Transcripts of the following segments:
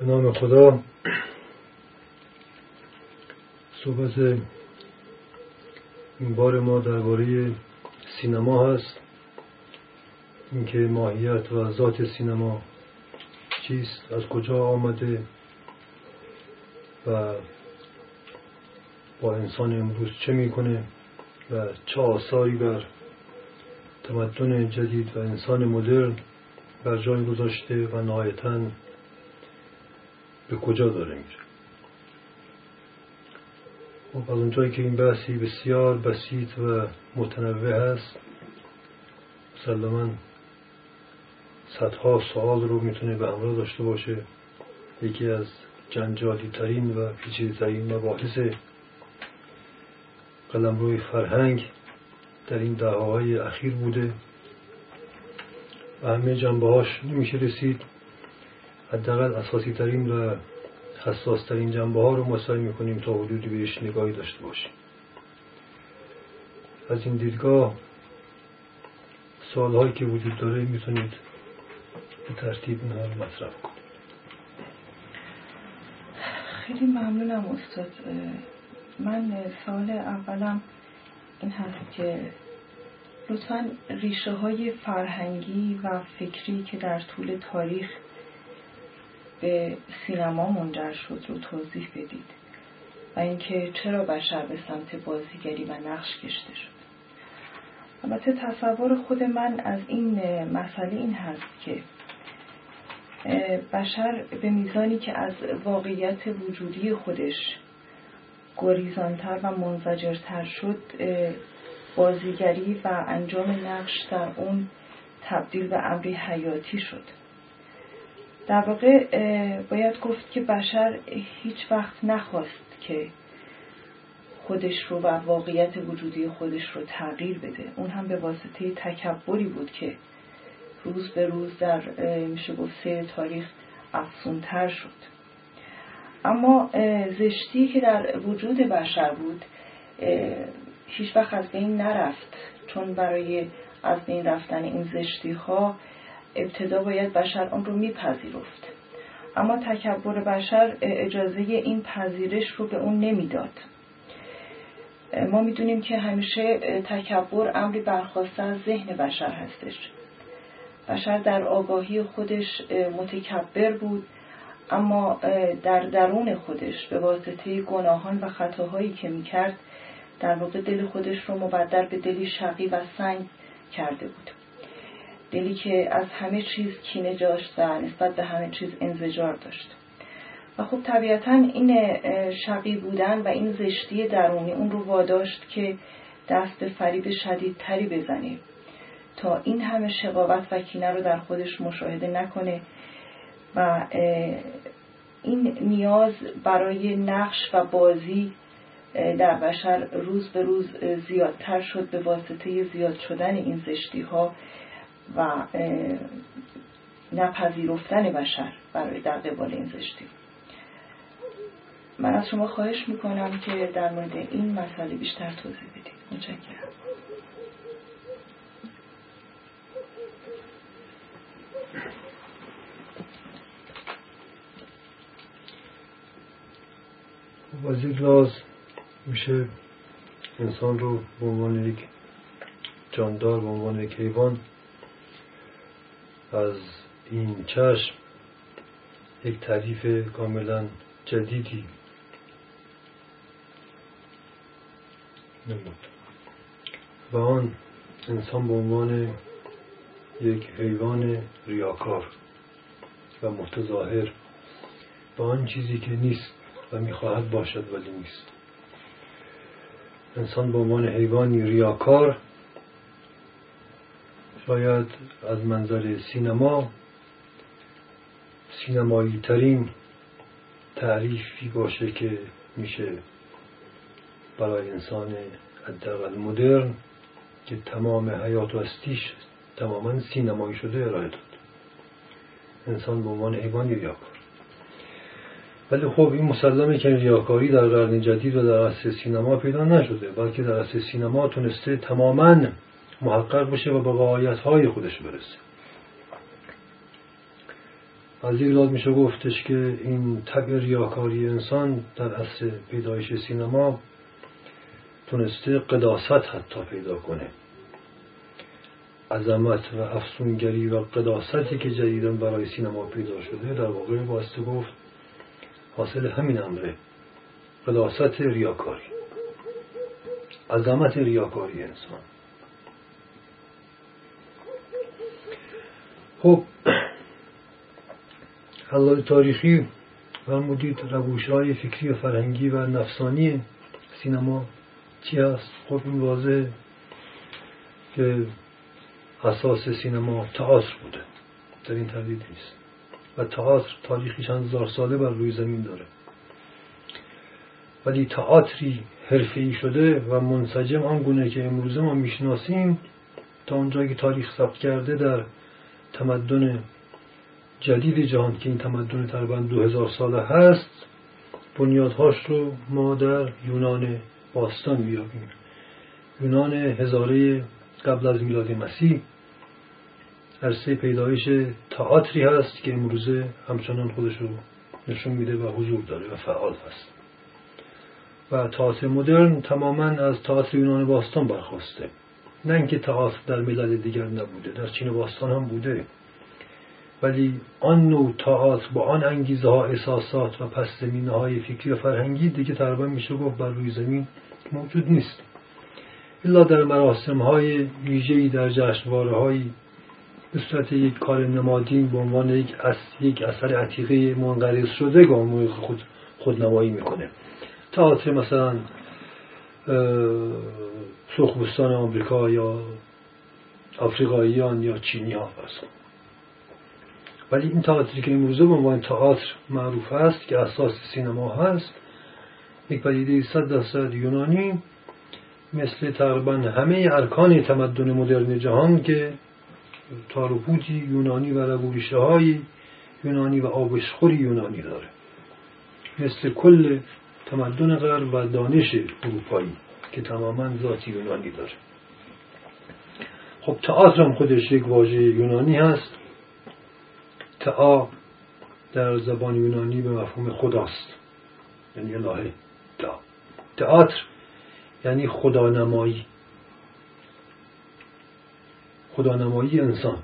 به نام خدا. صحبت این بار ما درباره سینما هست. اینکه ماهیت و ذات سینما چیست از کجا آمده و با انسان امروز چه می‌کنه و چه آثاری بر تمدن جدید و انسان مدرن بر جای گذاشته و نهایتا به کجا داره میره خب از اونجایی که این بحثی بسیار بسیط و متنوع هست مسلما صدها سوال رو می‌تونه به همراه داشته باشه. یکی از جنجالی ترین و پیچیده ترین مباحث روی فرهنگ در این دهاهای اخیر بوده. و همه جنبه هاش نمیشه رسید. حداقل اساسی ترین و حساس ترین جنبه ها رو ما سعی می‌کنیم تا حدودی بهش نگاهی داشته باشیم. از این دیدگاه سوال که وجود داره می‌تونید به ترتیب اینها رو مطرح کنید. خیلی ممنونم استاد. من سال اولم این هست که لطفا ریشه های فرهنگی و فکری که در طول تاریخ به سینما منجر شد رو توضیح بدید و اینکه چرا بشر به سمت بازیگری و نقش کشته شد. البته تصور خود من از این مسئله این هست که بشر به میزانی که از واقعیت وجودی خودش گریزانتر و منزجرتر شد بازیگری و انجام نقش در اون تبدیل به امری حیاتی شد. در واقع باید گفت که بشر هیچ وقت نخواست که خودش رو و واقعیت وجودی خودش رو تغییر بده. اون هم به واسطه تکبری بود که روز به روز در میشه گفت سیر تاریخ افسونتر شد. اما زشتی که در وجود بشر بود هیچ وقت از بین نرفت. چون برای از بین رفتن این زشتی ها ابتدا باید بشر آن رو میپذیرفت. اما تکبر بشر اجازه این پذیرش رو به اون نمی‌داد. ما می‌دونیم که همیشه تکبر امری برخواسته از ذهن بشر هستش. بشر در آگاهی خودش متکبر بود اما در درون خودش به واسطه گناهان و خطاهایی که می‌کرد در واقع دل خودش رو مبدل به دلی شقی و سنگ کرده بود. دلی که از همه چیز کینه جاشت و نسبت به همه چیز انزجار داشت. و خب طبیعتا این شقی بودن و این زشتی درونی اون رو واداشت که دست به فریب شدیدتری بزنه تا این همه شقاوت و کینه رو در خودش مشاهده نکنه و این نیاز برای نقش و بازی در بشر روز به روز زیادتر شد به واسطه زیاد شدن این زشتی ها و نپذیرفتن بشر برای در قبال این زشتی. من از شما خواهش می‌کنم که در مورد این مسئله بیشتر توضیح بدید. متشکرم. خب، از میشه انسان رو به عنوان یک جاندار به عنوان یک حیوان از این چشم یک تعریف کاملا جدیدی نمود. و آن انسان به عنوان یک حیوان ریاکار و متظاهر به آن چیزی که نیست و می‌خواهد باشد ولی نیست. انسان به عنوان حیوانی ریاکار شاید از منظر سینما سینمایی ترین تعریفی باشه که میشه برای انسان حداقل مدرن که تمام حیات و هستیش تماما سینمایی شده ارائه داد. انسان به عنوان حیوان ریاکار ولی خب این مسلمه که ریاکاری در قرن جدید و در عصر سینما پیدا نشده بلکه در عصر سینما تونسته تماما محقق بشه و به غایت های خودش برسه. از یک لحاظ میشه گفتش که این طبع ریاکاری انسان در اصل پیدایش سینما تونسته قداست حتی پیدا کنه. عظمت و افسونگری و قداستی که جدیدن برای سینما پیدا شده در واقع باسته گفت حاصل همین امره. قداست ریاکاری. عظمت ریاکاری انسان. خب حلال تاریخی فرمودید روش های فکری و فرهنگی و نفسانی سینما چی هست؟ خب این واضح که اساس سینما تئاتر بوده در این تردید نیست. و تئاتر تاریخی چند هزار ساله بر روی زمین داره. ولی تئاتری حرفه‌ای شده و منسجم آنگونه که امروزه ما می‌شناسیم تا اونجایی که تاریخ ثبت کرده در تمدن جدید جهان که این تمدن تقریبا دو هزار ساله هست بنیادهاش رو ما در یونان باستان میابیم یونان هزاره قبل از میلاد مسیح عرصه پیدایش تئاتری هست که امروزه همچنان خودش رو نشون میده و حضور داره و فعال هست. و تئاتر مدرن تماما از تئاتر یونان باستان برخواسته. نه اینکه تئاتر در ملل دیگر نبوده در چین باستان هم بوده. ولی آن نوع تئاتر با آن انگیزه ها احساسات و پس زمینه های فکری و فرهنگی دیگه تقریبا میشه گفت بر روی زمین موجود نیست. الا در مراسم های ویژه‌ای در جشنواره های به صورت یک کار نمادین به عنوان یک, یک اثر عتیقه منقرض شده گام خود خودنمایی می‌کنه. تئاتر مثلا سرخپوستان آمریکا یا آفریقاییان یا چینی ها ولی این تئاتری که امروزه به عنوان تئاتر معروف است که اساس سینما هست یک پدیده صد درصد یونانی مثل تقریبا همه ارکان تمدن مدرن جهان که تاروپوتی یونانی و رگوریشه های یونانی و آبشخوری یونانی داره. مثل کل تمدن غرب و دانش اروپایی که تماما ذاتی یونانی داره. خب تئاتر هم خودش یک واژه یونانی هست. تعا در زبان یونانی به مفهوم خداست. یعنی الهه تئاتر یعنی خدانمایی خدانمایی انسان.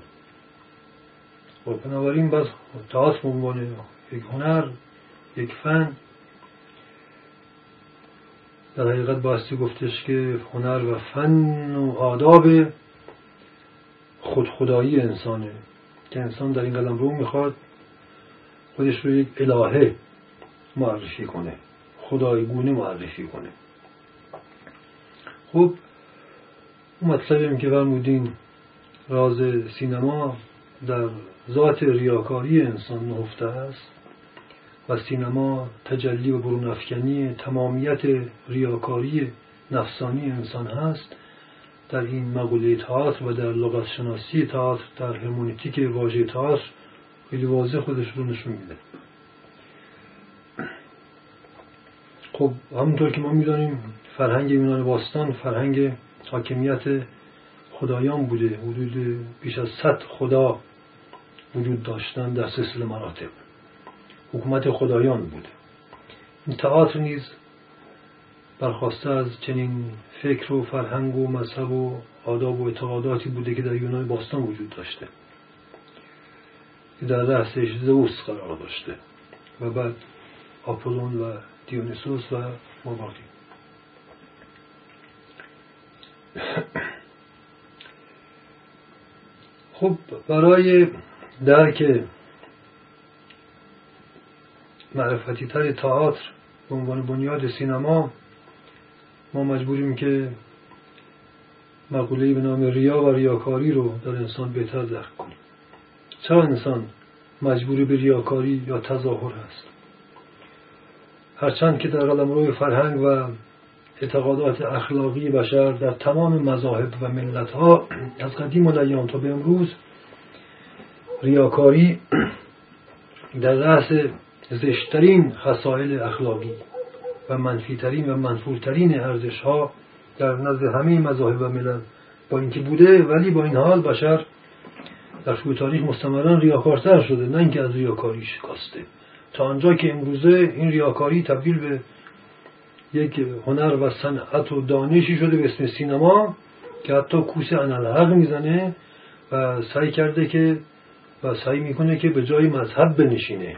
و خب، بنابراین باز تئاتر به عنوان یک هنر یک فن در حقیقت باستی گفتش که هنر و فن و آداب خودخدایی انسانه. که انسان در این قلم رو می‌خواد خودش رو یک الهه معرفی کنه. خدایگونه معرفی کنه. خب اون مطلبی که فرمودین راز سینما در ذات ریاکاری انسان نهفته است. و سینما تجلی و برون افکنی تمامیت ریاکاری نفسانی انسان هست. در این مقوله تئاتر و در لغت شناسی تئاتر در هرمونیتیک واژه تئاتر خیلی واضح خودش رو نشون میده. خب همونطور که ما می‌دانیم فرهنگ یونان باستان فرهنگ حاکمیت خدایان بوده. حدود بیش از صد خدا وجود داشتن در سلسله مراتب. حکومت خدایان بوده این تئاتر نیز برخواسته از چنین فکر و فرهنگ و مذهب و آداب و اعتقاداتی بوده که در یونان باستان وجود داشته. که در رأسش زوس قرار داشته و بعد آپولون و دیونیسوس و مباقی خب برای درک معرفتی تر تئاتر به عنوان بنیاد سینما ما مجبوریم که مقوله به نام ریا و ریاکاری رو در انسان بهتر درک کنیم. چرا انسان مجبوری به ریاکاری یا تظاهر هست؟ هرچند که در روی فرهنگ و اعتقادات اخلاقی بشر در تمام مذاهب و ملت ها از قدیم و تا به امروز ریاکاری در رأس زشترین خصائل اخلاقی و منفیترین و منفورترین ارزش ها در نزد همه مذاهب و ملل با اینکه بوده ولی با این حال بشر در طول تاریخ مستمرا ریاکارتر شده نه اینکه از ریاکاری شکاسته تا آنجا که امروزه این ریاکاری تبدیل به یک هنر و صنعت و دانشی شده به اسم سینما که حتی کوس انالحق می‌زنه و سعی کرده که و سعی می‌کنه که به جای مذهب بنشینه.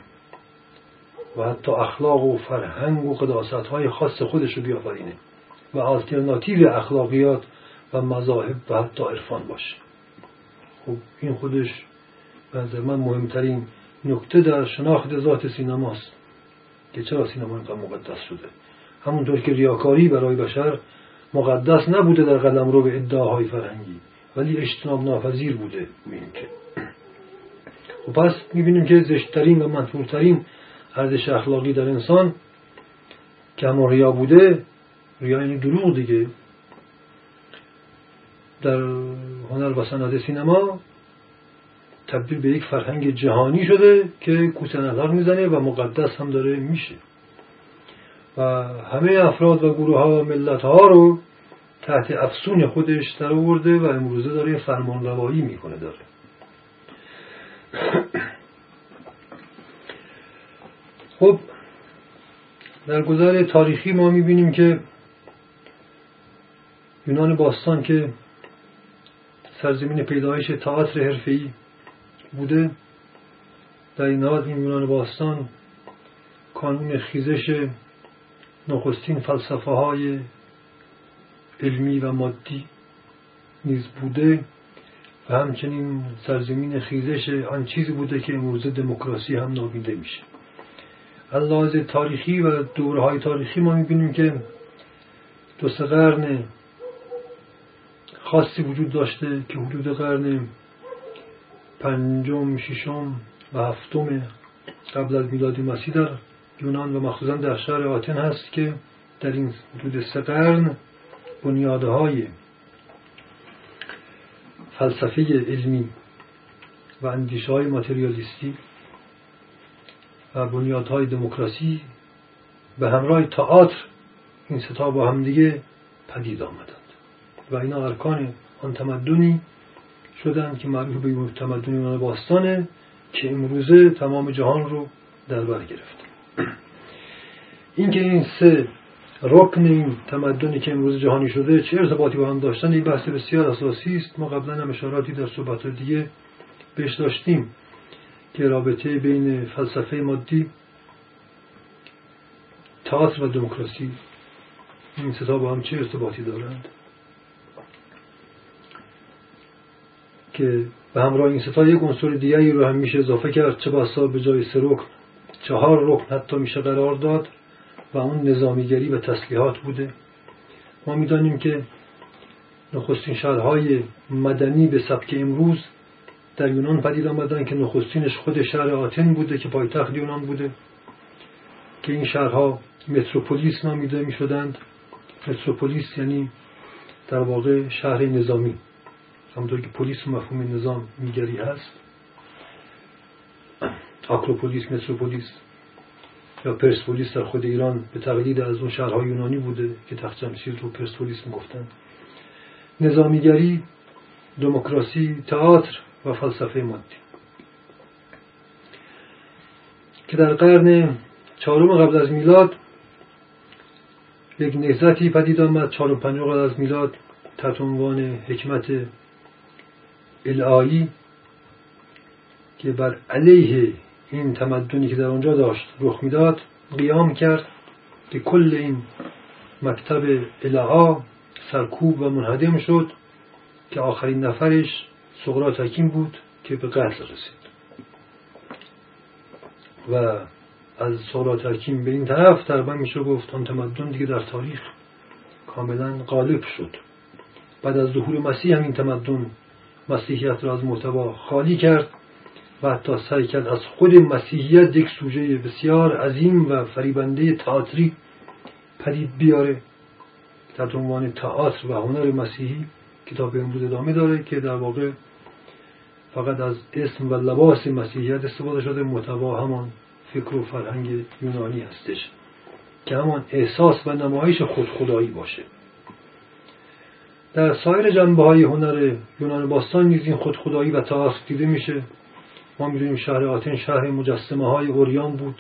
و حتی اخلاق و فرهنگ و قداست های خاص خودش رو بیافرینه. و آلترناتیو اخلاقیات و مذاهب و حتی عرفان باشه. خب این خودش به نظر من مهمترین نکته در شناخت ذات سینماست. که چرا سینما اینقدر مقدس شده؟ همونطور که ریاکاری برای بشر مقدس نبوده در قدم رو به ادعاهای فرهنگی ولی اجتناب ناپذیر بوده. می‌بینیم که. و خب پس می‌بینیم که زشتترین و منفورترین ارزش اخلاقی در انسان که همون ریا بوده ریا یعنی دروغ دیگه. در هنر و صنعت سینما تبدیل به یک فرهنگ جهانی شده که کوچه نظر می‌زنه و مقدس هم داره میشه. و همه افراد و گروه ها و ملت ها رو تحت افسون خودش در آورده و امروزه داره فرمان روایی می‌کنه داره. خب در گذر تاریخی ما می‌بینیم که یونان باستان که سرزمین پیدایش تئاتر حرفه‌ای بوده در این حال این یونان باستان کانون خیزش نخستین فلسفه های علمی و مادی نیز بوده و همچنین سرزمین خیزش آن چیزی بوده که امروز دموکراسی هم نامیده میشه. از تاریخی و دوره های تاریخی ما می‌بینیم که دو سه قرن خاصی وجود داشته که حدود قرن پنجم، ششم و هفتم قبل از میلاد مسیح در یونان و مخصوصا در شهر آتن هست که در این حدود سه قرن بنیادهای فلسفه علمی و اندیشه های ماتریالیستی و بنیادهای دموکراسی به همراه تئاتر این ستا با همدیگه پدید آمدند. و اینا ارکان آن تمدنی شدند که معروف به تمدن یونان باستانه که امروزه تمام جهان رو در بر گرفت. اینکه این سه رکن این تمدنی که امروز جهانی شده چه ارتباطی با هم داشتن این بحث بسیار اساسی است. ما قبلا هم اشاراتی در صحبت دیگه بهش داشتیم. که رابطه بین فلسفه مادی تئاتر و دموکراسی این ستا با هم چه ارتباطی دارند؟ که به همراه این ستا یک عنصر دیگری رو هم میشه اضافه کرد چه بسا به جای سه رکن چهار رکن حتی میشه قرار داد و اون نظامیگری و تسلیحات بوده. ما می‌دانیم که نخستین شهرهای مدنی به سبک امروز در یونان پدید آمدن که نخستینش خود شهر آتن بوده که پایتخت یونان بوده. که این شهرها متروپولیس نامیده می شدند متروپولیس یعنی در واقع شهر نظامی. همونطور که پلیس مفهوم نظام میگری هست. آکروپولیس متروپولیس یا پرسپولیس در خود ایران به تقلید از اون شهرهای یونانی بوده که تخت جمشید رو پرسپولیس می‌گفتن. نظامیگری دموکراسی تئاتر و فلسفه مادی. که در قرن چهارم قبل از میلاد یک نهزتی پدید آمد چهارم پنجم قبل از میلاد تحت عنوان حکمت الهایی که بر علیه این تمدنی که در آنجا داشت رخ می‌داد قیام کرد که کل این مکتب الها سرکوب و منهدم شد که آخرین نفرش سقراط حکیم بود که به قتل رسید. و از سقراط حکیم به این طرف تقریبا میشه گفت آن تمدن دیگه در تاریخ کاملا غالب شد. بعد از ظهور مسیح هم این تمدن مسیحیت را از محتوا خالی کرد و حتی سعی کرد از خود مسیحیت یک سوژه بسیار عظیم و فریبنده تئاتری پدید بیاره در عنوان تئاتر و هنر مسیحی کتاب امروز ادامه داره که در واقع فقط از اسم و لباس مسیحیت استفاده شده محتوا همان فکر و فرهنگ یونانی هستش که همان احساس و نمایش خود خدایی باشه. در سایر جنبه های هنر یونان باستان نیز این خود خدایی و تئاتر دیده میشه. ما می‌دونیم شهر آتن شهر مجسمه های اوریان بود.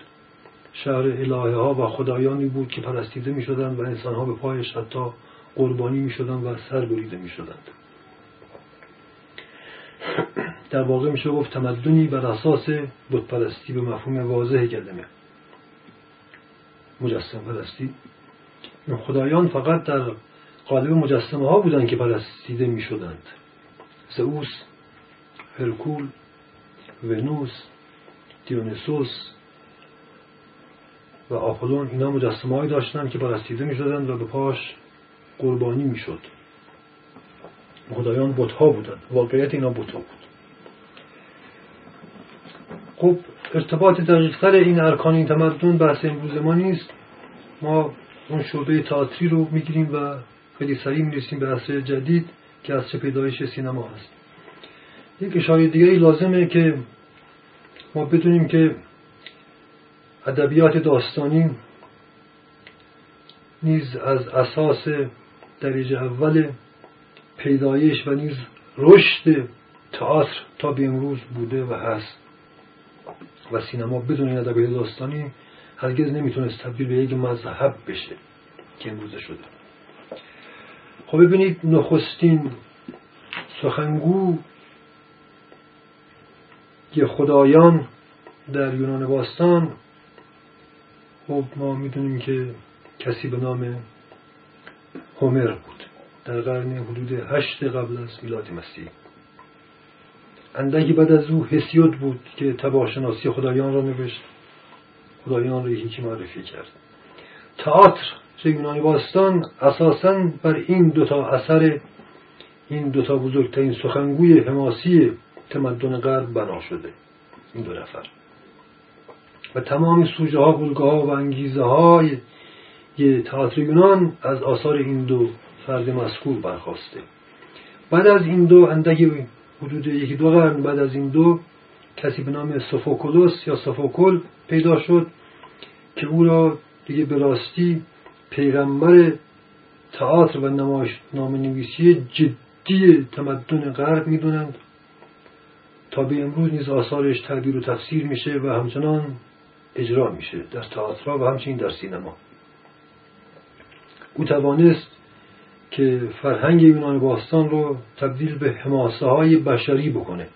شهر الهه ها و خدایانی بود که پرستیده می شدند و انسان ها به پایش حتی قربانی می شدند و سر بریده می شدند در واقع میشه گفت تمدنی بر اساس پرستی به مفهوم واضح کلمه مجسم پرستی. خدایان فقط در قالب مجسمه ها بودند که پرستیده می شدند زئوس هرکول ونوس دیونیسوس و آپولون اینا مجسمه هایی داشتن که پرستیده می شدند و به پاش قربانی می شد خدایان بتها بودند. واقعیت اینا بتها بود. خب ارتباط دقیقتر این ارکان این تمدن بحث امروز ما نیست. ما اون شعبه تئاتری رو می‌گیریم و خیلی سریع می‌رسیم به عصر جدید که از پیدایش سینما هست. یک اشاره دیگری لازمه که ما بدونیم که ادبیات داستانی نیز از اساس درجه اول پیدایش و نیز رشد تئاتر تا به امروز بوده و هست. و سینما بدون این ادبیات داستانی هرگز نمی‌تونست تبدیل به یک مذهب بشه که امروزه شده. خب ببینید نخستین سخنگو که خدایان در یونان باستان. خب ما می‌دونیم که کسی به نام هومر بود. در قرن حدود هشت قبل از میلاد مسیح. اندکی بعد از او هسیود بود که تباشناسی خدایان را نوشت. خدایان را یکی معرفی کرد. تئاتر یونانی باستان اساسا بر این دوتا اثر این دوتا بزرگترین سخنگوی حماسی تمدن غرب بنا شده. این دو نفر. و تمام سوژه ها بلگاه ها و انگیزه های تئاتر یونان از آثار این دو فرد مذکور برخواسته. بعد از این دو اندکی حدود یکی دو قرن بعد از این دو کسی به نام سوفوکولوس یا سوفوکل پیدا شد که او را دیگه به راستی پیغمبر تئاتر و نمایش نام نویسی جدی تمدن غرب می‌دونند. تا به امروز نیز آثارش تعبیر و تفسیر میشه و همچنان اجرا میشه در تئاتر و همچنین در سینما. او توانست که فرهنگ یونان باستان رو تبدیل به حماسه های بشری بکنه.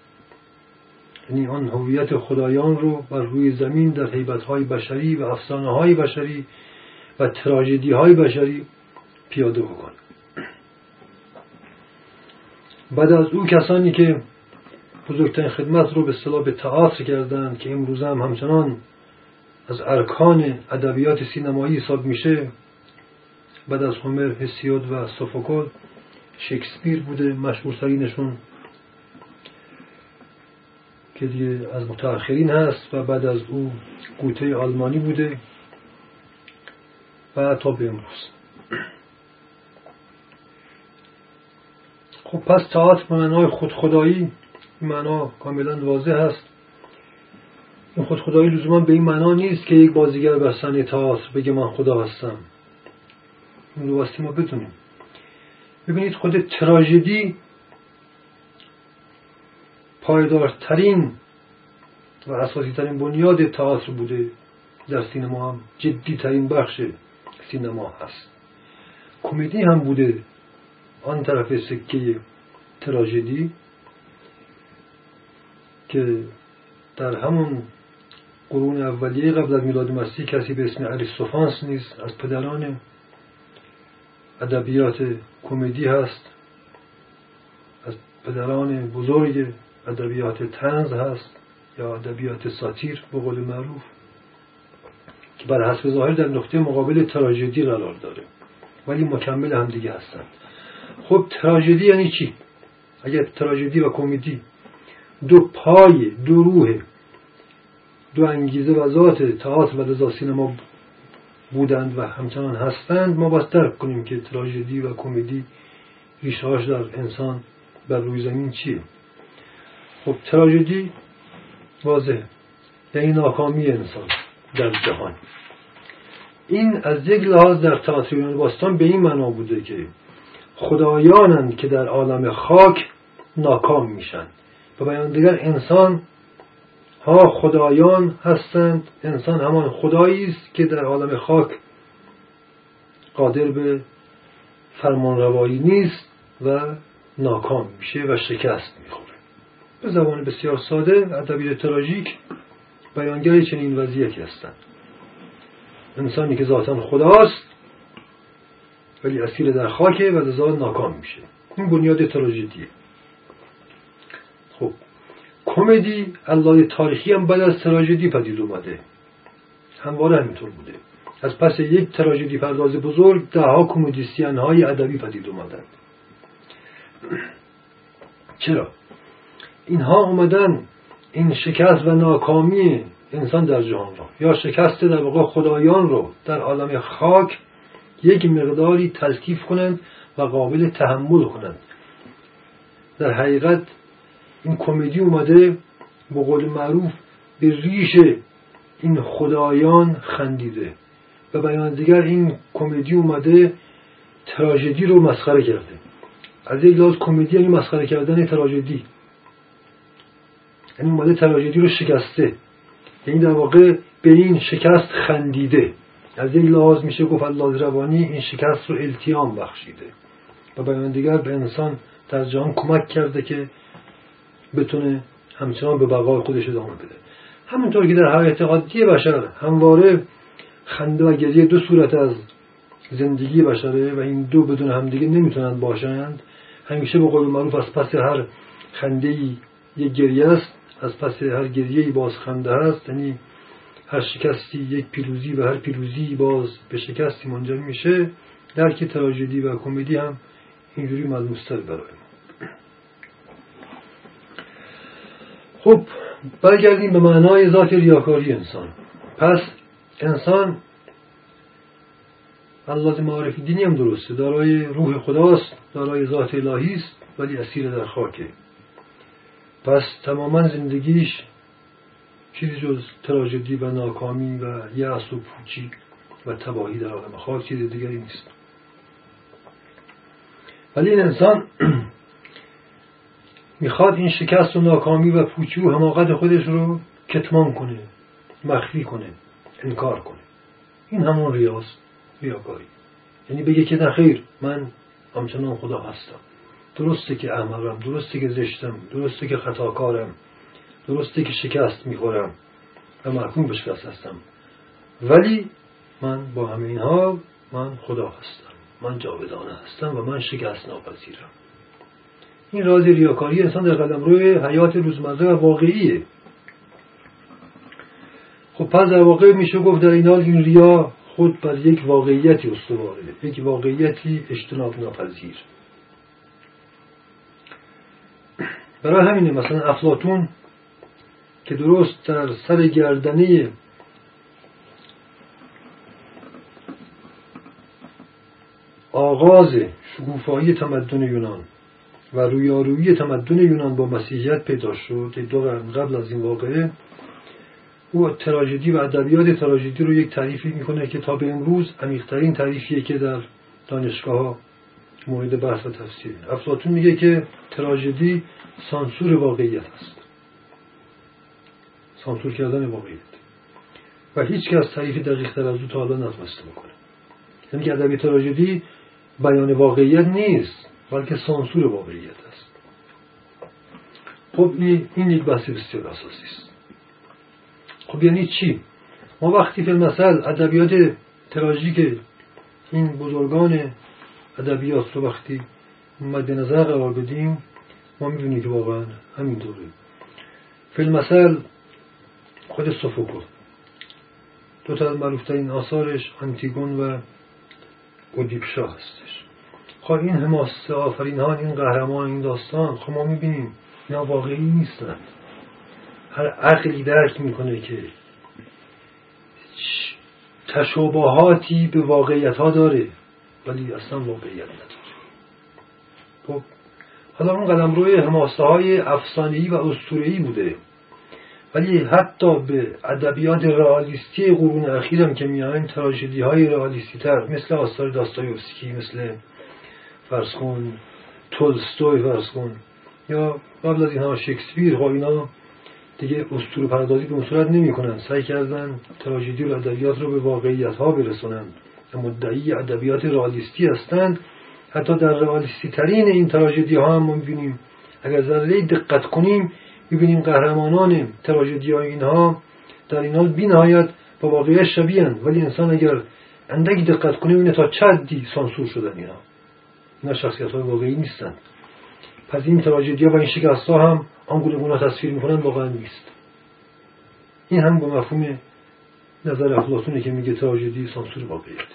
یعنی آن هویت خدایان رو بر روی زمین در حیبت های بشری و افسانه های بشری و تراژدی های بشری پیاده بکنه. بعد از او کسانی که بزرگترین خدمت رو به صلاح به تئاتر کردند که امروز هم همچنان از ارکان ادبیات سینمایی حساب میشه بعد از هومر هسیود و سوفوکل شکسپیر بوده مشهورترینشون که دیگه از متأخرین هست و بعد از او گوته آلمانی بوده و تا به امروز. خب پس تئاتر به معنای خودخدایی این معنا کاملا واضح هست. این خودخدایی لزوما به این معنا نیست که یک بازیگر بر صحنه تئاتر بگه من خدا هستم. این رو ما بدونیم. ببینید خود تراژدی پایدارترین و اساسی ترین بنیاد تئاتر بوده در سینما هم جدی ترین بخش سینما هست. کمدی هم بوده آن طرف سکه تراژدی که در همون قرون اولیه قبل از میلاد مسیح کسی به اسم اریستوفانس نیست از پدران ادبیات کمدی هست. از پدران بزرگ ادبیات تنز هست یا ادبیات ساتیر به قول معروف که بر حسب ظاهر در نقطه مقابل تراژدی قرار داره. ولی مکمل هم دیگه هستن خب تراژدی یعنی چی؟ اگر تراژدی و کمدی دو پای دو روح دو انگیزه و ذات تئاتر و لذا سینما بودند و همچنان هستند ما باید درک کنیم که تراژدی و کمدی ریشهاش در انسان بر روی زمین چیه. خب تراژدی واضح یعنی ناکامی انسان در جهان. این از یک لحاظ در تئاتر باستان به این معنا بوده که خدایانند که در عالم خاک ناکام میشن و بیان دیگر انسان ها خدایان هستند. انسان همان خدایی است که در عالم خاک قادر به فرمانروایی نیست و ناکام میشه و شکست می‌خوره. به زبان بسیار ساده ادبیات تراژیک بیانگر چنین وضعیتی هستند. انسانی که ذاتا خداست ولی اسیر در خاکه و لذا ناکام میشه. این بنیاد تراژدیه کمدی الله تاریخی هم بعد از تراژدی پدید اومده. همواره همینطور بوده. از پس یک تراژدی پرداز بزرگ دهها کمدیسین های ادبی پدید اومدند. چرا؟ اینها اومدن این شکست و ناکامی انسان در جهان را یا شکست در واقع خدایان رو در عالم خاک یک مقداری تلطیف کنند و قابل تحمل کنند. در حقیقت این کمدی اومده به قول معروف به ریش این خدایان خندیده و بیان دیگر این کمدی اومده تراژدی رو مسخره کرده. از یک لحاظ کمدی یعنی مسخره کردن تراژدی. یعنی اومده تراژدی رو شکسته. یعنی در واقع به این شکست خندیده. از یک لحاظ میشه گفت الله روانی این شکست رو التیام بخشیده. و بیان دیگر به انسان در جهان کمک کرده که بتونه همچنان به بقای خودش ادامه بده. همونطور که در حیات عادی بشر؟ همواره خنده و گریه دو صورت از زندگی بشره و این دو بدون همدیگه نمی‌تونند باشند. همیشه به قول معروف از پس هر خنده ای یک گریه است از پس هر گریه ای باز خنده هست یعنی هر شکستی یک پیروزی و هر پیروزی باز به شکستی منجر میشه. درک تراژدی و کمدی هم اینجوری ملموستر برای ما. خب برگردیم به معنای ذات ریاکاری انسان. پس انسان الله معارفی دینی هم درسته دارای روح خداست دارای ذات الهی است ولی اسیر در خاکه. پس تماما زندگیش چیزی جز تراژدی و ناکامی و یأس و پوچی و تباهی در عالم خاک چیز دیگری نیست. ولی این انسان می‌خواد این شکست و ناکامی و پوچی و حماقت خودش رو کتمان کنه مخفی کنه انکار کنه. این همون ریاست ریاکاری. یعنی بگه که نخیر من همچنان خدا هستم. درسته که احمقم درسته که زشتم درسته که خطاکارم درسته که شکست می‌خورم و محکوم به شکست هستم. ولی من با همه اینها من خدا هستم. من جاودانه هستم و من شکست ناپذیرم. این راز ریاکاری انسان در قدم روی حیات روزمره و واقعیه. خب پس در واقع میشه گفت در این حال این ریا خود بر یک واقعیتی استواره یک واقعیتی اجتناب ناپذیر برای همینه مثلا افلاتون که درست در سر گردنه آغاز شکوفایی تمدن یونان و رویارویی تمدن یونان با مسیحیت پیدا شد. دو قرن قبل از این واقعه او تراژدی و ادبیات تراژدی رو یک تعریفی می‌کنه که تا به امروز عمیقترین تعریفیه که در دانشگاه ها مورد بحث و تفسیره. افلاطون میگه که تراژدی سانسور واقعیت است. سانسور کردن واقعیت. و هیچ کس تعریف دقیق تر از او تا حالا نتونسته بکنه. یعنی که ادبی تراژدی بیان واقعیت نیست. بلکه سانسور واقعیت است. خب این یک بحث بسیار اساسی است. خب یعنی چی؟ ما وقتی فیلم مثل ادبیات تراژیک این بزرگان ادبیات رو وقتی مد نظر قرار بدیم ما می‌دونیم که واقعا همینطوره فیلم مثل خود سوفوکل دو تا از معروفترین آثارش انتیگون و اودیپشا هستش. خب این حماسه آفرین ها این قهرمان این داستان. خب ما می‌بینیم. اینا واقعی نیستند هر عقلی درک می‌کنه که تشابهاتی به واقعیت ها داره ولی اصلا واقعیت نداره. خب حالا اون قدم روی حماسه های افسانه‌ای و اسطوره‌ای بوده. ولی حتی به ادبیات رئالیستی قرون اخیرم که میایم تراژدی های رئالیستی تر مثل آثار داستایوفسکی مثل فرض کن تولستوی فرض کن. یا قبل از اینها شکسپیر ها اینا دیگه اسطوره پردازی به صورت نمی‌کنن. سعی کردن تراژدی و ادبیات رو به واقعیت ها برسونن. مدعی ادبیات رئالیستی هستند. حتی در رئالیستی ترین این تراژدی ها هم می‌بینیم. اگر ذره دقت کنیم می‌بینیم قهرمانان تراژدی های اینها در این حال بی نهایت با واقعیت شبیهن ولی انسان اگر اندکی دقت کنیم اینه تا چه سانسور شدن اینا. اینا شخصیت های واقعی نیستند پس این تراژدی و این شکست ها هم آنگونه گونه تصویر می‌کنن واقعا نیست. این هم با مفهوم نظر افلاطونه که میگه تراژدی سانسور واقعیت.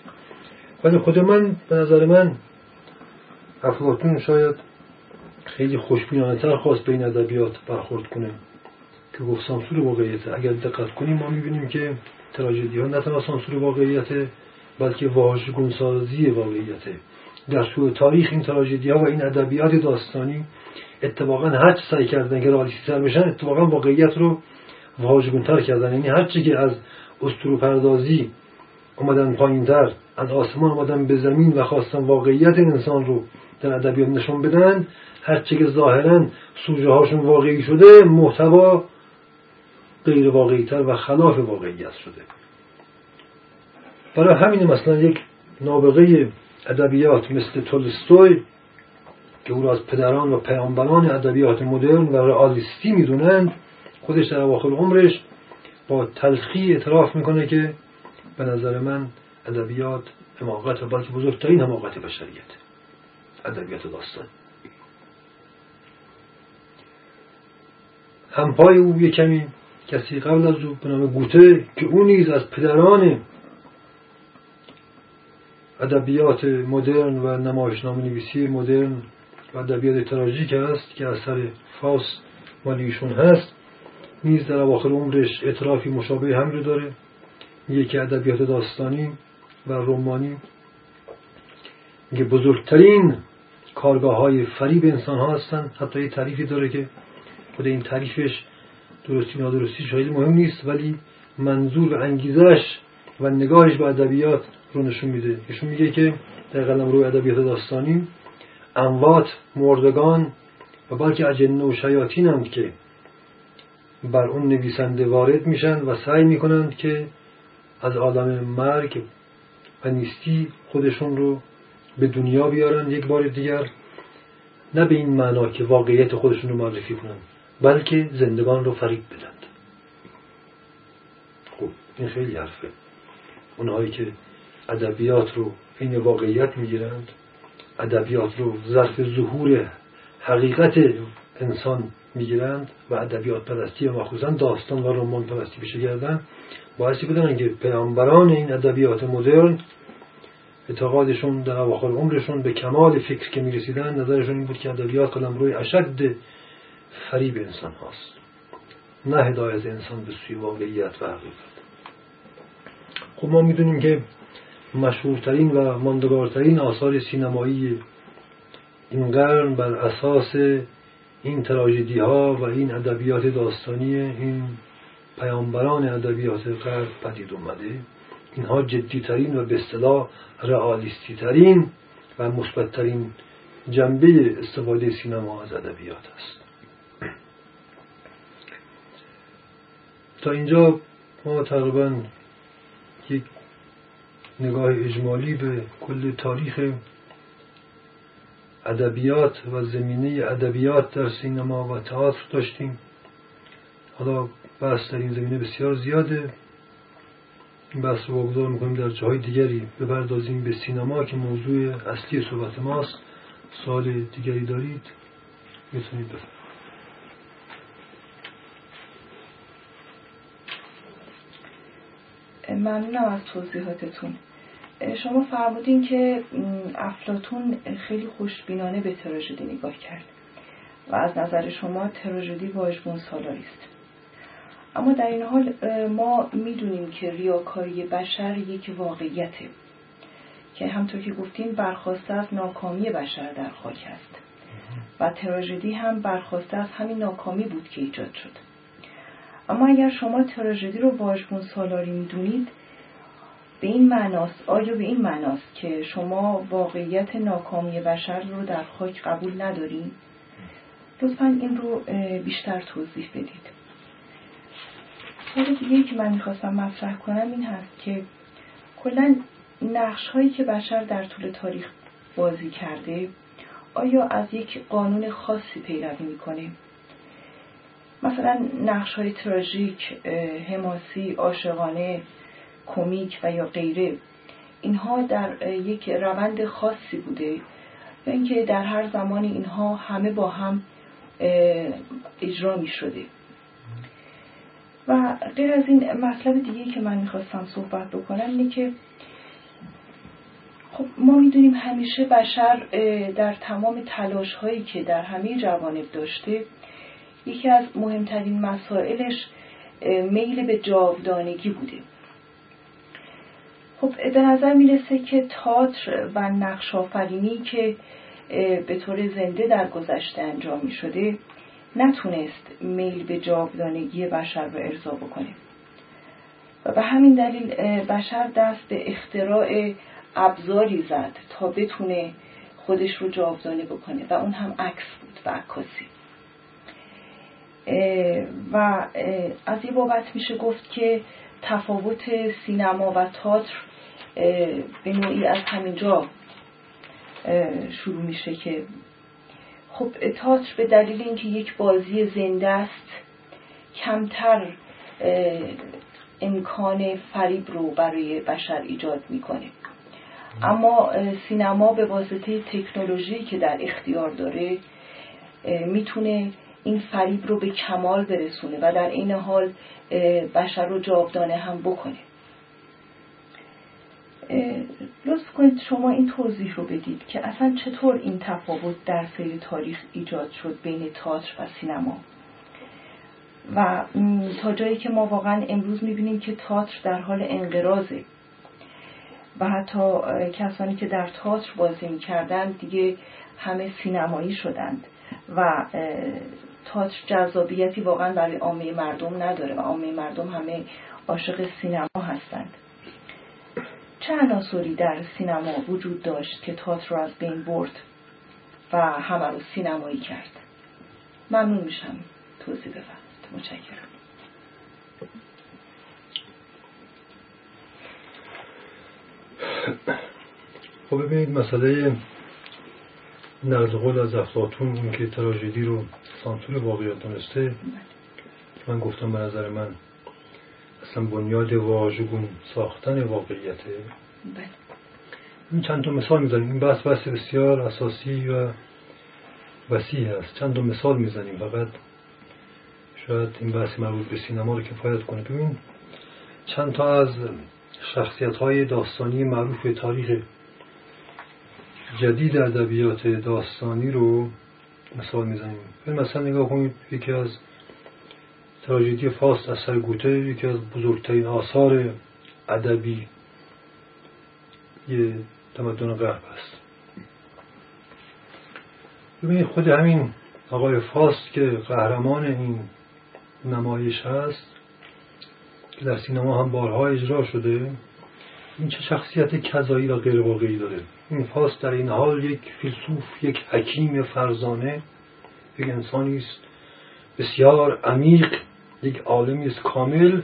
ولی خود من به نظر من افلاطون شاید خیلی خوشبینانه تر خواست به این ادبیات برخورد کنه که گفت سانسور واقعیت. اگر دقت کنیم ما می‌بینیم که تراژدی ها نه تنها سانسور واقعیت بلکه واژگون سازی واقعیته. در طول تاریخ این تراژدی ها و این ادبیات داستانی اتفاقا هر سعی کردن که رئالیستی تر بشن اتفاقا واقعیت رو واژگون تر کردن. یعنی هر چی که از اسطوره پردازی اومدن پایین تر از آسمان اومدن به زمین و خواستن واقعیت انسان رو در ادبیات نشون بدن هر چی که ظاهرا سوژه هاشون واقعی شده محتوا غیر واقعی تر و خلاف واقعیت شده. برای همین مثلا یک نابغه ادبیات مثل تولستوی که او را از پدران و پیامبران ادبیات مدرن و رئالیستی می‌دونند خودش در اواخر عمرش با تلخی اعتراف می‌کنه که به نظر من ادبیات حماقت و بلکه بزرگترین حماقت بشریت ادبیات داستان. همپای او یک کمی کسی قبل از او به نام گوته که او نیز از پدران ادبیات مدرن و نمایشنامه نویسی مدرن و ادبیات تراژیک است که اثر فاس مالیشون هست. نیز در اواخر عمرش اعترافی مشابه هم رو داره. یکی ادبیات داستانی و رومانی میگه بزرگترین کارگاه های فریب انسان ها هستن. حتی یه تعریفی داره که خود این تعریفش درستی نادرستی خیلی مهم نیست ولی منظور و انگیزش و نگاهش به ادبیات رو نشون میده. نشون میگه که در قلم روی ادبیات داستانی اموات مردگان و بلکه اجنه و شیاطین هم که بر اون نویسنده وارد میشن و سعی می‌کنند که از عالم مرگ و نیستی خودشون رو به دنیا بیارن یک بار دیگر. نه به این معنا که واقعیت خودشون رو معرفی کنن بلکه زندگان رو فریب بدند خب این خیلی حرفه. اونهایی که ادبیات رو این واقعیت می‌گیرند. ادبیات رو ظرف ظهور حقیقت انسان می‌گیرند و ادبیات پرستی و مخصوصا داستان و رمان پرستی بشه گردن باعثی بدونن که پیامبران این ادبیات مدرن اعتقادشون در اواخر عمرشون به کمال فکر که می‌رسیدن نظرشون این بود که ادبیات قلم روی اشد فریب انسان هاست. نه هدایت انسان به سوی واقعیت و حقیقت. خب ما می‌دونیم که مشهورترین و ماندگارترین آثار سینمایی این قرن بر اساس این تراژدی ها و این ادبیات داستانی این پیامبران ادبیات غرب پدید اومده. اینها جدیترین و به اصطلاح رئالیستی ترین و مثبتترین جنبه استفاده سینما از ادبیات است. تا اینجا ما تقریبا یک نگاه اجمالی به کل تاریخ ادبیات و زمینه ادبیات در سینما و تئاتر داشتیم. حالا بحث در این زمینه بسیار زیاده. این بحث رو واگذار می‌کنیم در جاهای دیگری بپردازیم به سینما که موضوع اصلی صحبت ماست. سال دیگری دارید؟ می‌تونید بفرمایید. ممنونم از توضیحاتتون. شما فرمودین که افلاتون خیلی خوشبینانه به تراژدی نگاه کرد و از نظر شما تراژدی واژگون سالاری است. اما در این حال ما می‌دونیم که ریاکاری بشر یک واقعیته که همطور که گفتیم برخواسته از ناکامی بشر در خاک است. و تراژدی هم برخواسته از همین ناکامی بود که ایجاد شد. اما اگر شما تراژدی رو واژگون سالاری می‌دونید به این معناست آیا به این معناست که شما واقعیت ناکامی بشر رو در خاک قبول ندارین لطفا این رو بیشتر توضیح بدید. حالا دیگه که من می‌خواستم مطرح کنم این هست که کلا نقش هایی که بشر در طول تاریخ بازی کرده آیا از یک قانون خاصی پیروی می‌کنه؟ مثلا نقش های تراژیک حماسی عاشقانه کمیک و یا غیره اینها در یک روند خاصی بوده. یا اینکه در هر زمانی اینها همه با هم اجرا می شده و غیر از این مطلب دیگه که من می‌خواستم صحبت بکنم اینه که خب ما می‌دونیم همیشه بشر در تمام تلاش هایی که در همه جوانب داشته یکی از مهمترین مسائلش میل به جاودانگی بوده. خب به نظر می‌رسه که تاتر و نقش آفرینی که به طور زنده در گذشته انجام می شده نتونست میل به جاودانگی بشر رو ارضا بکنه. و به همین دلیل بشر دست به اختراع ابزاری زد تا بتونه خودش رو جاودانه بکنه و اون هم عکس بود و عکاسی. و از یه بابت میشه گفت که تفاوت سینما و تاتر به نوعی از همینجا شروع میشه که خب تاتر به دلیل اینکه یک بازی زنده است کمتر امکان فریب رو برای بشر ایجاد می‌کنه. اما سینما به واسطه تکنولوژی که در اختیار داره می‌تونه این فریب رو به کمال برسونه و در این حال بشر رو جاودانه هم بکنه. لطف کنید شما این توضیح رو بدید که اصلا چطور این تفاوت در سیر تاریخ ایجاد شد بین تئاتر و سینما. و تا جایی که ما واقعا امروز می‌بینیم که تئاتر در حال انقراضه. و حتی کسانی که در تئاتر بازی می‌کردن دیگه همه سینمایی شدند. و تئاتر جذابیتی واقعا برای عامه مردم نداره و عامه مردم همه عاشق سینما هستند. چه عناصری در سینما وجود داشت که تئاتر رو از بین برد و همه رو سینمایی کرد. ممنون میشم. توضیح بفرمایید متشکرم. خب ببینید مسئله نقل قول از افلاطون این که تراژدی رو سانتور واقعیت دانسته من گفتم به نظر من اصلا بنیاد واژگون ساختن واقعیته. بله. این چند تا مثال می‌زنیم. این بحث بحث بسیار اساسی و وسیع است. چند تا مثال می‌زنیم فقط. شاید این بحث مربوط به سینما رو کفایت کنه. ببین چند تا از شخصیت های داستانی معروف تاریخ جدید ادبیات داستانی رو مثال می‌زنیم. مثلا نگاه کنید یکی از تراژدی فاست اثر گوته یکی از بزرگترین آثار ادبی یه تمدن غرب است. ببینید خود همین آقای فاست که قهرمان این نمایش هست که در سینما هم بارها اجرا شده این چه شخصیت کذایی و غیر واقعی داره؟ این در این حال یک فیلسوف یک حکیم فرزانه یک انسانی است بسیار عمیق یک عالمی است کامل.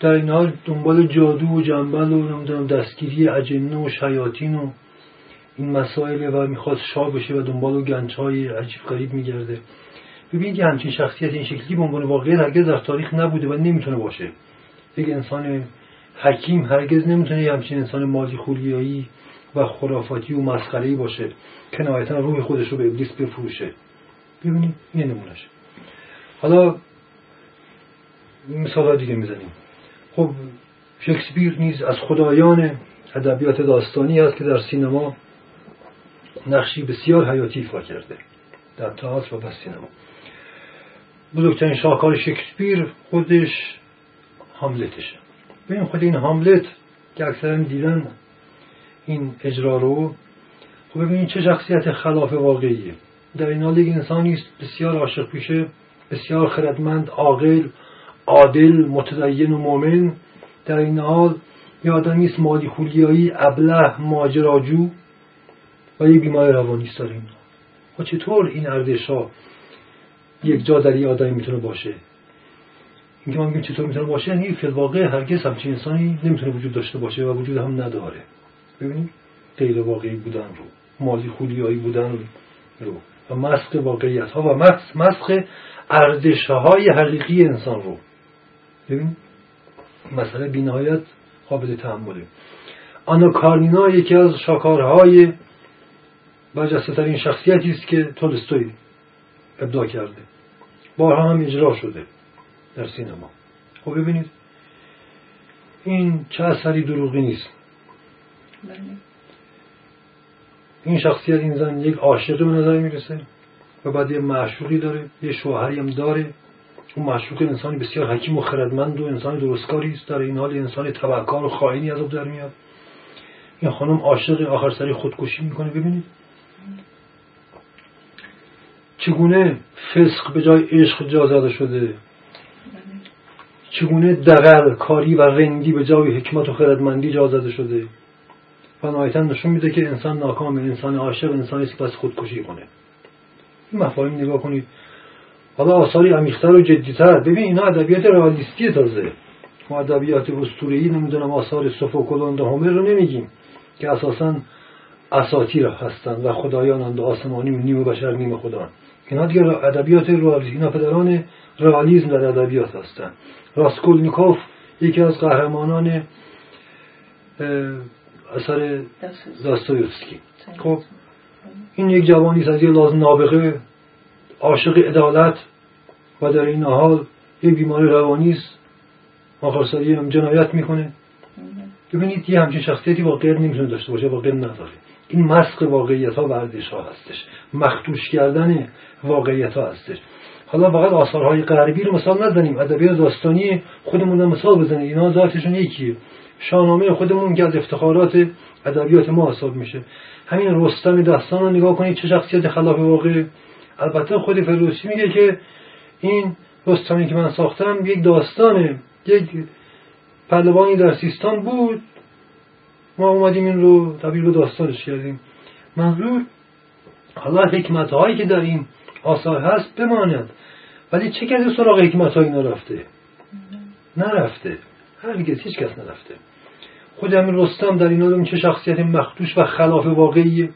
در این حال دنبال جادو و جنبل و نمی‌دونم دستگیری اجنه و شیاطین و این مسائل و می‌خواد شاه بشه و دنبال و گنج های عجیب غریب میگرده. ببینید که همچین شخصیت این شکلی به عنوان واقعیت هرگز در تاریخ نبوده و نمی‌تونه باشه. یک انسان حکیم هرگز نمی‌تونه یه همچین انسان مالی خولیایی و خرافاتی و مسخره باشه که نهایتا روح خودش رو به ابلیس بفروشه. ببینید این نمونهشه. حالا مثال دیگه می‌زنیم. خب شکسپیر نیز از خدایان ادبیات داستانی است که در سینما نقشی بسیار حیاتی ایفا کرده. در تئاتر و بس سینما. بزرگترین شاهکار شکسپیر خودش هاملتشه. ببین خود این هاملت که اکثرا دیدن این اجرا رو خب ببینید چه شخصیت خلاف واقعیه. در این حال یک انسانی است بسیار عاشق پیشه بسیار خردمند عاقل عادل متدین و مؤمن. در این حال یه آدمی است مالی خولیایی ابله ماجراجو و یه بیمار روانی است داره و چطور این ارزش ها یک جا در یه آدمی می‌تونه باشه؟ اینکه ما میگیم چطور می‌تونه باشه؟ یعنی فی الواقع هرگز همچین انسانی نمی‌تونه وجود داشته باشه و وجود هم نداره. ببینید غیر واقعی بودن رو مالی خولیایی بودن رو و مسخ واقعیت ها و مسخ ارزش های حقیقی انسان رو. ببین مسئله بینهایت قابل تحمله. آنا کارنینا یکی از شاکارهای برجسته ترین شخصیتی است که تولستوی ابداع کرده. بارها هم اجرا شده در سینما. خب ببینید این چه اثری دروغی نیست. این شخصیت این زن یک عاشق به نظر می‌رسه و بعد یه معشوقی داره یه شوهری هم داره. اون معشوق انسانی بسیار حکیم و خردمند و انسان درستکاری است. در این حال انسان تبعکار و خائنی از در میاد. این خانم عاشق آخر سری خودکشی می‌کنه. ببینید. چگونه فسق به جای عشق جا زده شده؟ چگونه دقل کاری و رندی به جای حکمت و خردمندی جا زده شده؟ نهایتا نشون میده که انسان ناکامه انسان عاشق انسانی است که بس خودکشی کنه این مفاهیم نگاه کنید. حالا آثاری عمیقتر و جدیتر. ببین اینا ادبیات رئالیستی تازه. ما ادبیات اسطوره‌ای نمی‌دونم آثار سوفوکل و هومر رو نمیگیم که اساسا اساطیر هستند و خدایانند و آسمانی و نیم بشر نیم خدا. اینا دیگه ادبیات رئالیسم اینا پدران رئالیسم در ادبیات هستند راسکولنیکوف یکی از قهرمانان اثر داستایوفسکی. خب این یک جوانی از یه لازم نابغه عاشق عدالت و در این حال یک بیماری روانی است. آخر هم جنایت می‌کنه. ببینید یه همچین شخصیتی واقعیت نمی‌تونه داشته باشه واقعیت نداره. این مسخ واقعیت ها و ارزش ها هستش. مختوش کردن واقعیت ها هستش. حالا فقط آثارهای غربی رو مثال نزنیم. ادبیات داستانی خودمون رو مثال بزنیم. اینا ذاتشون یکیه. شاهنامه خودمون که از افتخارات ادبیات ما حساب میشه. همین رستم داستان رو نگاه کنید چه شخصیت خلاف واقع البته خود فردوسی میگه که این رستمی که من ساختم یک داستانه یک پهلوانی در سیستان بود. ما اومدیم این رو تبدیل به داستانش کردیم. منظور حالا حکمت هایی که در این آثار هست بماند. ولی چه کسی سراغ حکمت های نرفته نرفته. هرگز هیچ کس نرفته. خود همین رستم در این حال چه شخصیت مخدوش و خلاف واقعیه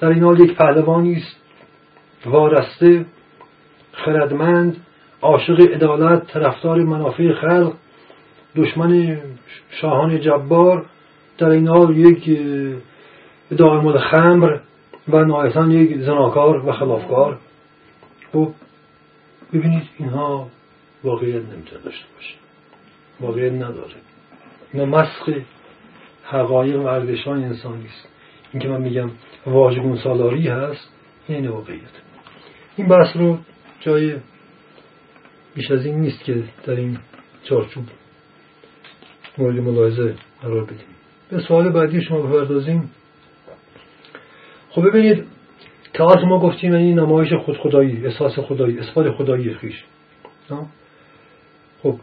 در این حال یک پهلوانی است. وارسته خردمند عاشق عدالت طرفدار منافع خلق دشمن شاهان جبار. در این حال یک دائم خمر و نهایتا یک زناکار و خلافکار. خب ببینید اینها واقعیت نمی‌تونه داشته باشه. واقعیت نداره. اینا مسخ حقایق و ارزشان انسانی است. اینکه من میگم واژگون سالاری هست این واقعیت این بحث رو جای بیش از این نیست که در این چارچوب مورد ملاحظه قرار بدیم. به سوال بعدی شما بپردازیم. خب ببینید تئاتر ما گفتیم این نمایش خود خدایی احساس خدایی اثبات خدایی خیش. خب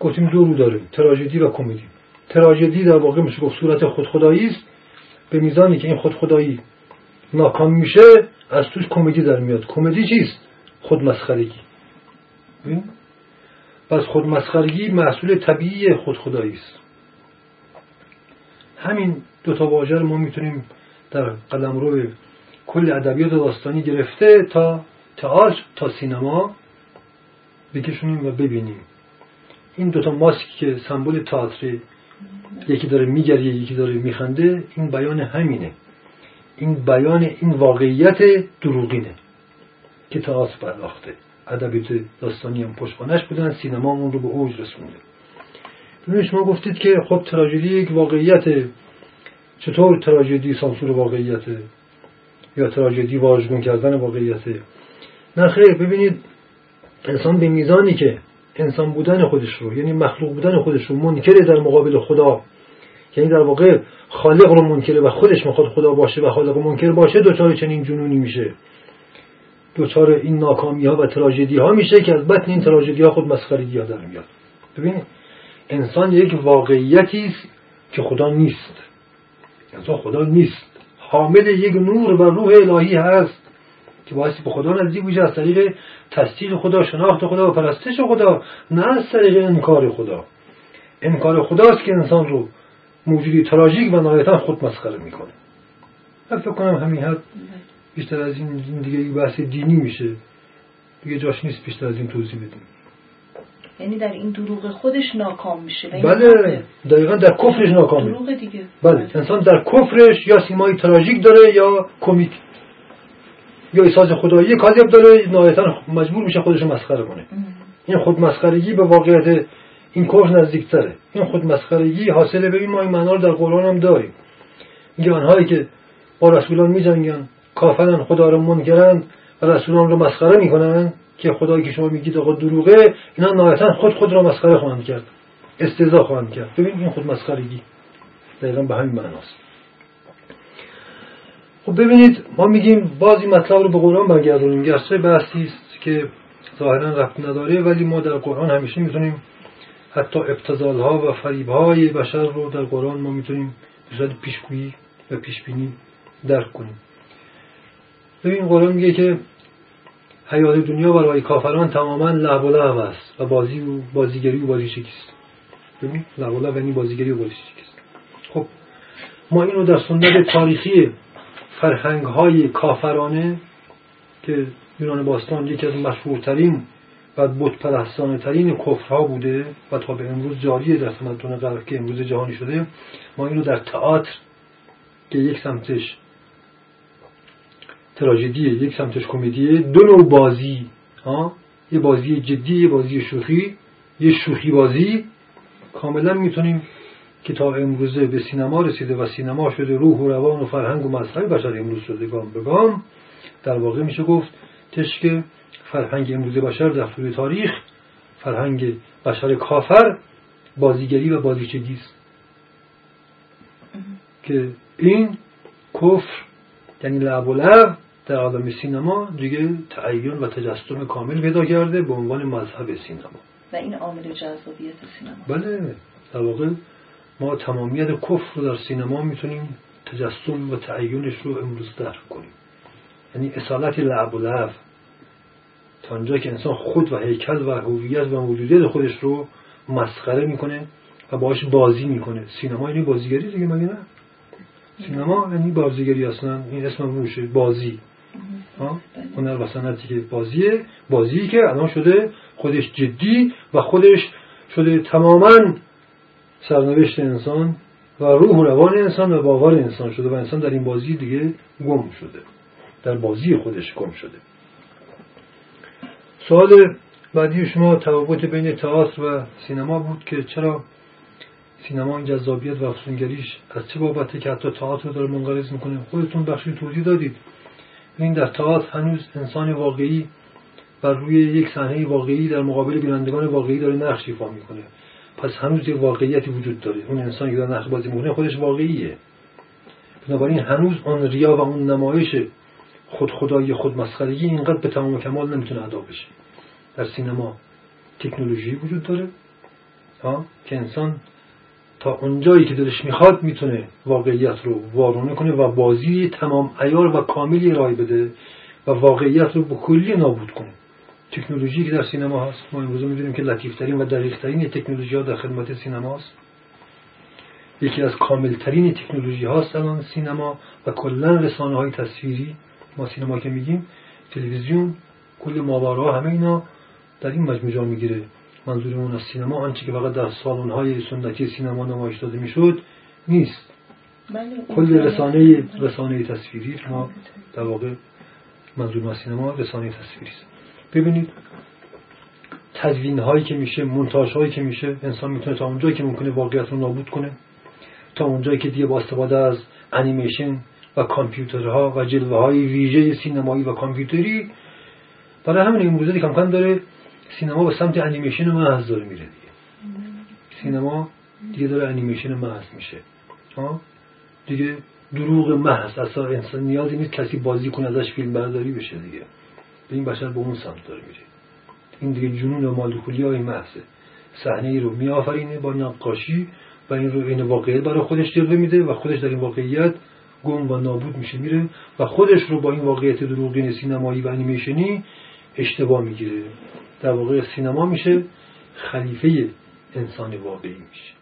گفتیم دو رو داره تراژدی و کمدی. تراژدی در واقع میشه گفت صورت خود خدایی است. به میزانی که این خود خدایی ناکام میشه از توش کمدی در میاد. کمدی چیست؟ خود مسخرگی پس خود مسخرگی محصول طبیعی خود خدایی است. همین دو تا واژه ما می‌تونیم در قلمرو کل ادبیات داستانی گرفته تا تئاتر تا سینما بکشونیم و ببینیم. این دوتا ماسک که سمبل تئاتر یکی داره میگریه یکی داره میخنده. این بیان همینه. این بیان این واقعیت دروغینه که تئاتر پرداخته. ادبیات داستانی هم پشتبانش بودن سینما اون رو به اوج رسونده ببینید شما گفتید که خب تراژدی یک واقعیت. چطور تراژدی سانسور واقعیته یا تراژدی واژگون کردن واقعیته نه خیر ببینید انسان به میزانی که انسان بودن خودش رو یعنی مخلوق بودن خودش رو منکره در مقابل خدا. یعنی در واقع خالق رو منکره و خودش می‌خواد خدا باشه و خالق منکر باشه دوچار چنین جنونی میشه. دوچار این ناکامی ها و تراژدی ها میشه که از بطن این تراژدی ها خود مسخرگی ها در میاد. ببینید انسان یک واقعیتی است که خدا نیست. انسان خدا نیست. حامل یک نور و روح الهی هست که باعث به خدا نزدیک میشه از طریق تصدیق خدا شناخت خدا و پرستش خدا. نه از طریق انکار خدا. انکار خداست که انسان رو موجودی تراژیک و نهایتا خود مسخره می‌کنه. من فکر کنم همین حد بیشتر از این دیگه بحث دینی میشه. دیگه جاش نیست بیشتر از این توضیح بدیم. یعنی در این دروغ خودش ناکام میشه بله دقیقا در کفرش ناکامه دروغ دیگه. بله انسان در کفرش یا سیمای تراژیک داره یا کمیک. یا احساس خدایی کاذب داره نهایتا مجبور میشه خودش مسخره کنه. این خود مسخرگی به واقعیت این کفر نزدیکتره. این خود مسخرگی حاصله ببین ما این معنا رو در قرآن هم داریم. میگه آنهایی که با رسولان میجنگن کافرن خدا رو منکرند و رسولان رو مسخره می‌کنن که خدایی که شما میگید آقا دروغه اینا نهایتا خود خود را مسخره خواهند کرد. استهزا خواهند کرد. ببین این خود مسخرگی دقیقا به همین معناست. خب ببینید ما میگیم بعضی مطلب رو به قرآن برگردونیم. گرچه بحثی است که ظاهرا رفت نداره ولی ما در قرآن همیشه می‌تونیم حتی ابتزال ها و فریب های بشر رو در قرآن ما می‌تونیم به صورت پیشگویی و پیشبینی درک کنیم. ببین قرآن میگه که حیات دنیا برای کافران تماما لعب و لعب است و بازی و بازیگری و بازی شکست ببین لعب و لعب یعنی بازیگری و بازی شکست خب ما اینو در سنت تاریخی فرهنگ های کافرانه که یونان باستان یکی از مشهورترین و بتپرستانه ترین کفرها بوده و تا به امروز جاریه در تمدن غرب که امروز جهانی شده ما اینو در تئاتر که یک سمتش تراژدی یک سمتش کمدیه دو نوع بازی ها یه بازی جدی یه بازی شوخی یه شوخی بازی کاملا می‌تونیم که تا امروزه به سینما رسیده و سینما شده روح و روان و فرهنگ و مذهب بشر امروز شده. گام به گام در واقع میشه گفت تشک فرهنگ امروز بشر در طول تاریخ فرهنگ بشر کافر بازیگری و بازیچگی است. که این کفر یعنی لعب و لعب در عالم سینما دیگه تعین و تجسم کامل پیدا کرده به عنوان مذهب سینما. و این عامل جذابیت سینما. بله در واقع ما تمامیت کفر رو در سینما می‌تونیم تجسم و تعینش رو امروز درک کنیم. یعنی اصالت لعب و لعب. تا اونجا که انسان خود و هیکل و هویت و موجودیت خودش رو مسخره می‌کنه و باش بازی می‌کنه. سینما یعنی بازیگری دیگه مگه نه؟ سینما یعنی بازیگری اصلا. این اسم روشه بازی. هنر و صنعتی که بازیه. بازی که الان شده خودش جدی و خودش شده تماما سرنوشت انسان و روح و روان انسان و باور انسان شده و انسان در این بازی دیگه گم شده. در بازی خودش گم شده. سوال بعدی شما تفاوت بین تئاتر و سینما بود که چرا سینما این جذابیت و افسونگریش از چه بابته که حتی تئاتر رو داره منقرض می‌کنه؟ خودتون بخشی توضیح دادید. این در تئاتر هنوز انسان واقعی بر روی یک صحنه واقعی در مقابل بینندگان واقعی داره نقش ایفا می‌کنه. پس هنوز یک واقعیتی وجود داره. اون انسان که در نقش بازی می‌کنه خودش واقعیه. بنابراین هنوز آن ریا و اون نمایش خود خدایی خود مسخرگی اینقدر به تمام کمال نمی‌تونه ادا بشه. در سینما تکنولوژی وجود داره ها که انسان تا اونجایی که دلش می‌خواد می‌تونه واقعیت رو وارونه کنه و بازی تمام ایار و کاملی رای بده و واقعیت رو به کلی نابود کنه. تکنولوژی که در سینما هست ما امروز می‌دونیم که لطیفترین و دقیقترین تکنولوژی ها در خدمت سینما هست. یکی از کاملترین تکنولوژی هاست الان سینما و کلا رسانه های تصویری. ما سینما که میگیم تلویزیون کل ماورا همه اینا در این مجموعه جا می‌گیره. منظورمون از سینما آنچه که فقط در سالن های سنتی سینما نمایش داده می‌شد نیست. بله، کل رسانه رسانه تصویری ما در واقع منظور از سینما رسانه تصویری است. ببینید. تدوین هایی که میشه مونتاژ هایی که میشه انسان می‌تونه تا اونجایی که ممکنه واقعیت رو نابود کنه تا اونجایی که دیگه با استفاده از انیمیشن و کامپیوترها و جلوه های ویژه سینمایی و کامپیوتری برای همین امروزه دیگه کم داره سینما به سمت انیمیشن محض داره میره دیگه. سینما دیگه داره انیمیشن محض میشه. ها؟ دیگه دروغ محض اصلا انسان نیازی نیست کسی بازی کنه ازش فیلم برداری بشه دیگه. این بشر به اون سمت داره میره. این دیگه جنون و مالکولی های محضه. صحنه ای رو میآفرینه با نقاشی و این رو این واقعیت برای خودش جلوه میده و خودش در این واقعیت گم و نابود میشه میره و خودش رو با این واقعیت دروغین سینمایی و انیمیشنی اشتباه می‌گیره. در واقع سینما میشه خلیفه انسان واقعی میشه.